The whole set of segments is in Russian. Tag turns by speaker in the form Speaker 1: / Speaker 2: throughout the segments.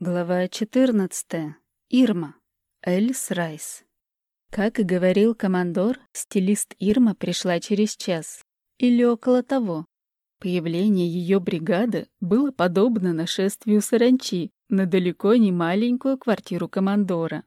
Speaker 1: Глава 14. Ирма. Эльс Райс. Как и говорил командор, стилист Ирма пришла через час. Или около того. Появление ее бригады было подобно нашествию саранчи на далеко не маленькую квартиру командора.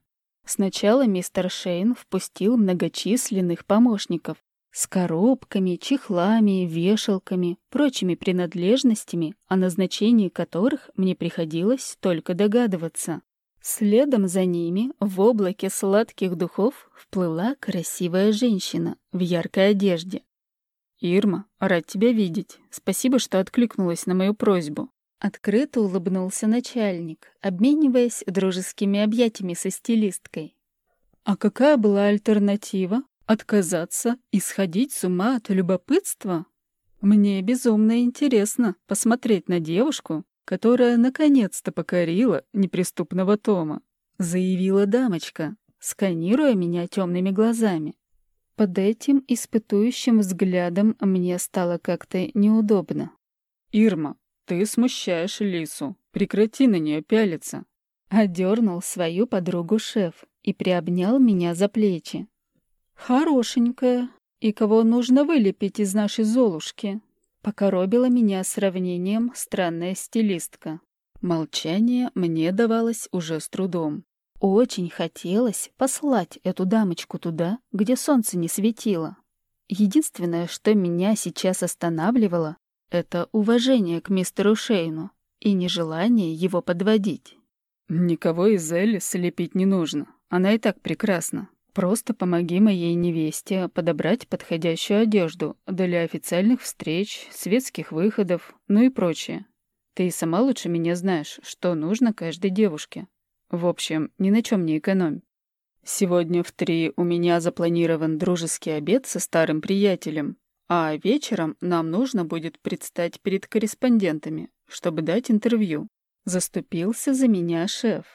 Speaker 1: Сначала мистер Шейн впустил многочисленных помощников, с коробками, чехлами, вешалками, прочими принадлежностями, о назначении которых мне приходилось только догадываться. Следом за ними в облаке сладких духов вплыла красивая женщина в яркой одежде. «Ирма, рад тебя видеть. Спасибо, что откликнулась на мою просьбу». Открыто улыбнулся начальник, обмениваясь дружескими объятиями со стилисткой. «А какая была альтернатива?» Отказаться и сходить с ума от любопытства? Мне безумно интересно посмотреть на девушку, которая наконец-то покорила неприступного Тома, заявила дамочка, сканируя меня темными глазами. Под этим испытующим взглядом мне стало как-то неудобно. «Ирма, ты смущаешь Лису. Прекрати на нее пялиться». Одернул свою подругу шеф и приобнял меня за плечи. Хорошенькая. И кого нужно вылепить из нашей Золушки? Покоробила меня сравнением странная стилистка. Молчание мне давалось уже с трудом. Очень хотелось послать эту дамочку туда, где солнце не светило. Единственное, что меня сейчас останавливало, это уважение к мистеру Шейну и нежелание его подводить. «Никого из Элли слепить не нужно. Она и так прекрасна», Просто помоги моей невесте подобрать подходящую одежду для официальных встреч, светских выходов, ну и прочее. Ты и сама лучше меня знаешь, что нужно каждой девушке. В общем, ни на чем не экономь. Сегодня в три у меня запланирован дружеский обед со старым приятелем, а вечером нам нужно будет предстать перед корреспондентами, чтобы дать интервью. Заступился за меня шеф.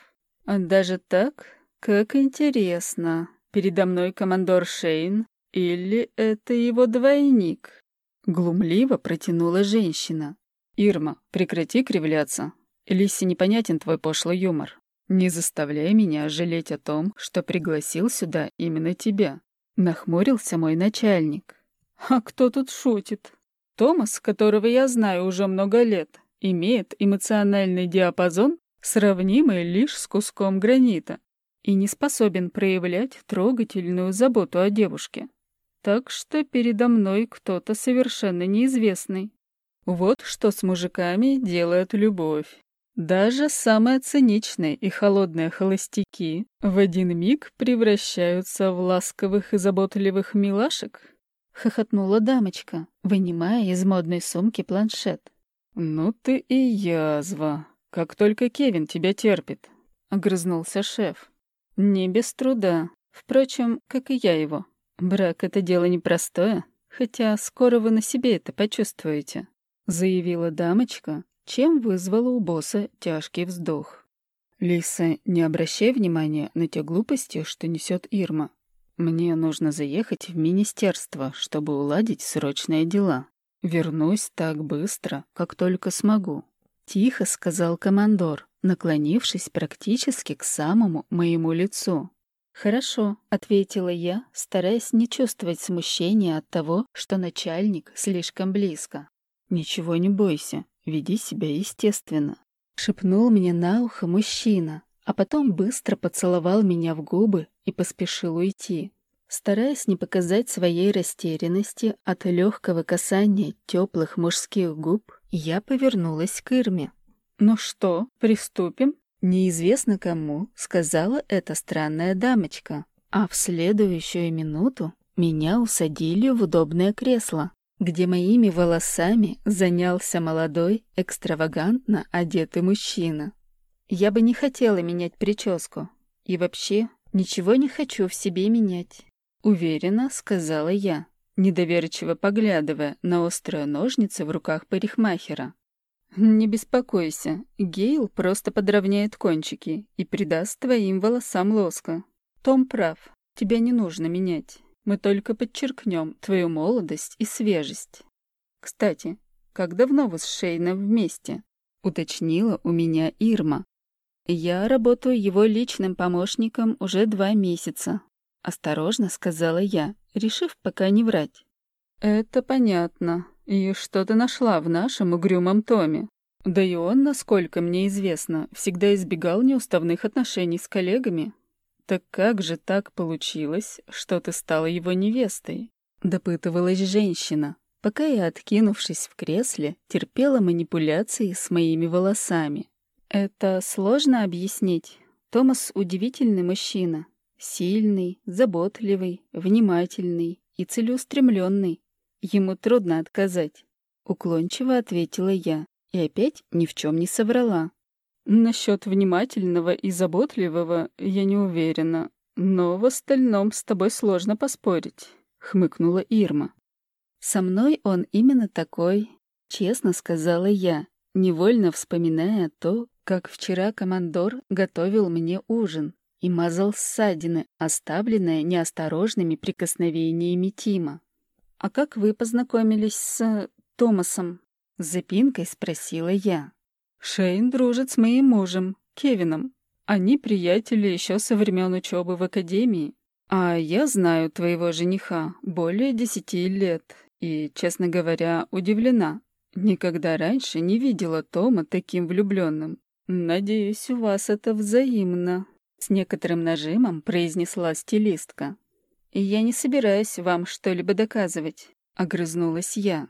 Speaker 1: Даже так? Как интересно. Передо мной командор Шейн или это его двойник? Глумливо протянула женщина. Ирма, прекрати кривляться. Лисе непонятен твой пошлый юмор. Не заставляй меня жалеть о том, что пригласил сюда именно тебя. Нахмурился мой начальник. А кто тут шутит? Томас, которого я знаю уже много лет, имеет эмоциональный диапазон, сравнимый лишь с куском гранита и не способен проявлять трогательную заботу о девушке. Так что передо мной кто-то совершенно неизвестный. Вот что с мужиками делает любовь. Даже самые циничные и холодные холостяки в один миг превращаются в ласковых и заботливых милашек. Хохотнула дамочка, вынимая из модной сумки планшет. «Ну ты и язва. Как только Кевин тебя терпит», — огрызнулся шеф. Не без труда. Впрочем, как и я его. Брак — это дело непростое, хотя скоро вы на себе это почувствуете», — заявила дамочка, чем вызвала у босса тяжкий вздох. «Лиса, не обращай внимания на те глупости, что несет Ирма. Мне нужно заехать в министерство, чтобы уладить срочные дела. Вернусь так быстро, как только смогу», — тихо сказал командор, наклонившись практически к самому моему лицу. «Хорошо», — ответила я, стараясь не чувствовать смущения от того, что начальник слишком близко. «Ничего не бойся, веди себя естественно», — шепнул мне на ухо мужчина, а потом быстро поцеловал меня в губы и поспешил уйти. Стараясь не показать своей растерянности от легкого касания теплых мужских губ, я повернулась к Ирме. «Ну что, приступим?» Неизвестно кому сказала эта странная дамочка, а в следующую минуту меня усадили в удобное кресло, где моими волосами занялся молодой, экстравагантно одетый мужчина. Я бы не хотела менять прическу. И вообще, ничего не хочу в себе менять. Уверенно сказала я, недоверчиво поглядывая на острые ножницы в руках парикмахера. «Не беспокойся, Гейл просто подровняет кончики и придаст твоим волосам лоска. Том прав, тебя не нужно менять. Мы только подчеркнем твою молодость и свежесть. Кстати, как давно вы с Шейном вместе?» — уточнила у меня Ирма. Я работаю его личным помощником уже два месяца. Осторожно сказала я, решив пока не врать. Это понятно. И что ты нашла в нашем угрюмом томе? Да и он, насколько мне известно, всегда избегал неуставных отношений с коллегами. Так как же так получилось, что ты стала его невестой? Допытывалась женщина, пока я, откинувшись в кресле, терпела манипуляции с моими волосами. Это сложно объяснить. Томас удивительный мужчина. Сильный, заботливый, внимательный и целеустремленный. Ему трудно отказать. Уклончиво ответила я и опять ни в чем не соврала. Насчет внимательного и заботливого я не уверена, но в остальном с тобой сложно поспорить, хмыкнула Ирма. Со мной он именно такой, честно сказала я, невольно вспоминая то, как вчера командор готовил мне ужин и мазал ссадины, оставленные неосторожными прикосновениями Тима. «А как вы познакомились с Томасом?» С запинкой спросила я. Шейн дружит с моим мужем, Кевином. Они приятели еще со времен учебы в академии. А я знаю твоего жениха более десяти лет и, честно говоря, удивлена. Никогда раньше не видела Тома таким влюбленным. Надеюсь, у вас это взаимно. С некоторым нажимом произнесла стилистка. «Я не собираюсь вам что-либо доказывать», — огрызнулась я.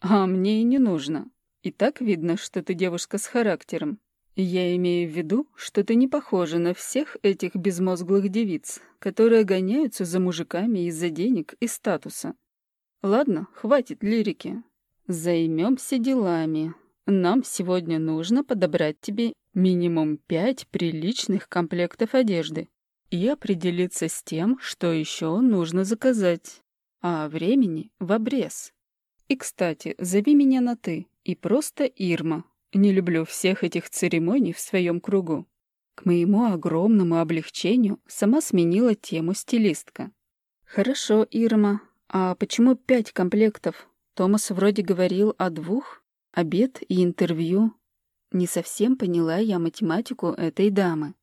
Speaker 1: А мне и не нужно. И так видно, что ты девушка с характером. Я имею в виду, что ты не похожа на всех этих безмозглых девиц, которые гоняются за мужиками из-за денег и статуса. Ладно, хватит лирики. Займемся делами. Нам сегодня нужно подобрать тебе минимум пять приличных комплектов одежды и определиться с тем, что еще нужно заказать. А времени в обрез. И, кстати, зови меня на «ты» и просто Ирма. Не люблю всех этих церемоний в своем кругу. К моему огромному облегчению сама сменила тему стилистка. «Хорошо, Ирма. А почему пять комплектов? Томас вроде говорил о двух. Обед и интервью. Не совсем поняла я математику этой дамы.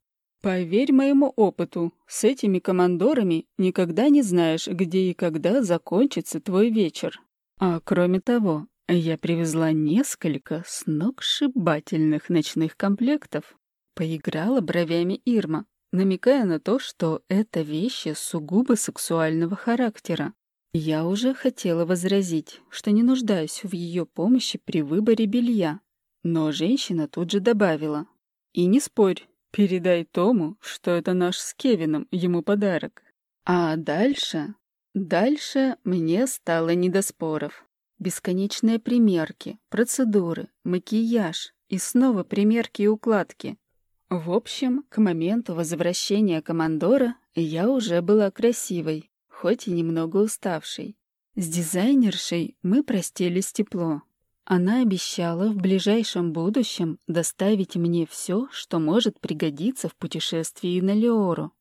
Speaker 1: Поверь моему опыту, с этими командорами никогда не знаешь, где и когда закончится твой вечер. А кроме того, я привезла несколько сногсшибательных ночных комплектов. Поиграла бровями Ирма, намекая на то, что это вещи сугубо сексуального характера. Я уже хотела возразить, что не нуждаюсь в ее помощи при выборе белья. Но женщина тут же добавила. «И не спорь, передай Тому, что это наш с Кевином ему подарок». А дальше Дальше мне стало не до споров. Бесконечные примерки, процедуры, макияж и снова примерки и укладки. В общем, к моменту возвращения командора я уже была красивой, хоть и немного уставшей. С дизайнершей мы простились тепло. Она обещала в ближайшем будущем доставить мне все, что может пригодиться в путешествии на Леору.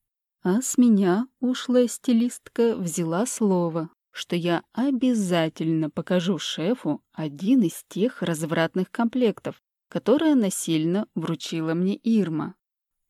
Speaker 1: А с меня ушлая стилистка взяла слово, что я обязательно покажу шефу один из тех развратных комплектов, которые насильно вручила мне Ирма.